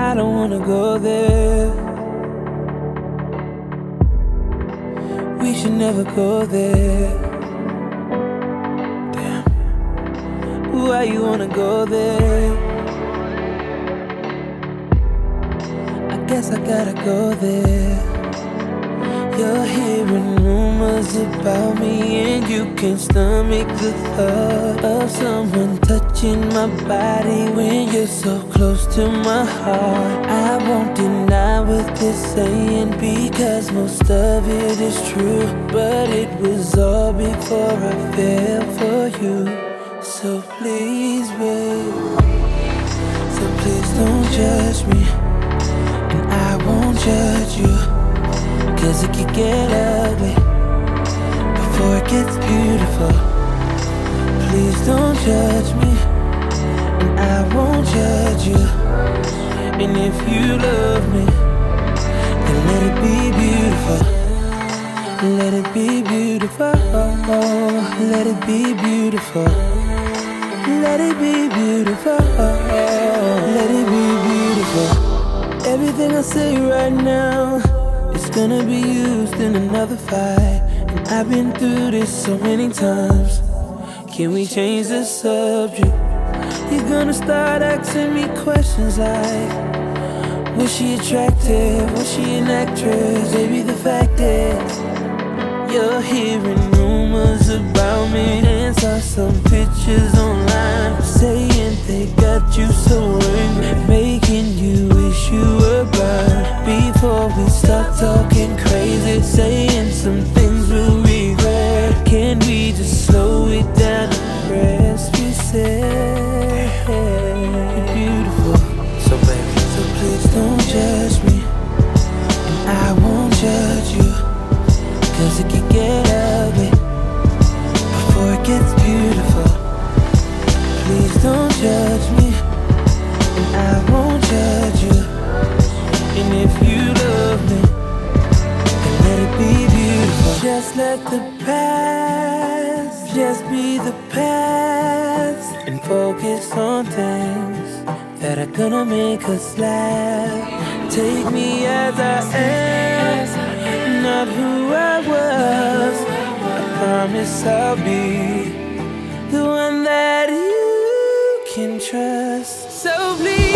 I don't wanna go there. We should never go there. Damn. Why you wanna go there? I guess I gotta go there. You're hearing rumors about me, and you can't stomach the thought of someone touching my body when you're so close to my heart. I won't deny what they're saying because most of it is true, but it was all before I fell for you. So please, babe, so please don't judge me, and I won't judge you. Cause it could get ugly And if you love me, then let it be beautiful. Let it be beautiful. Let it be beautiful. Let it be beautiful. Let it be beautiful. Everything I say right now. It's gonna be used in another fight. And I've been through this so many times. Can we change the subject? You're gonna start asking me questions like Was she attractive? Was she an actress? Baby, the fact is You're hearing rumors about me And saw some pictures online Saying they got you so let the past Just be the past And focus on things That are gonna make us laugh Take me as I am Not who I was I promise I'll be the one that you can trust. So please,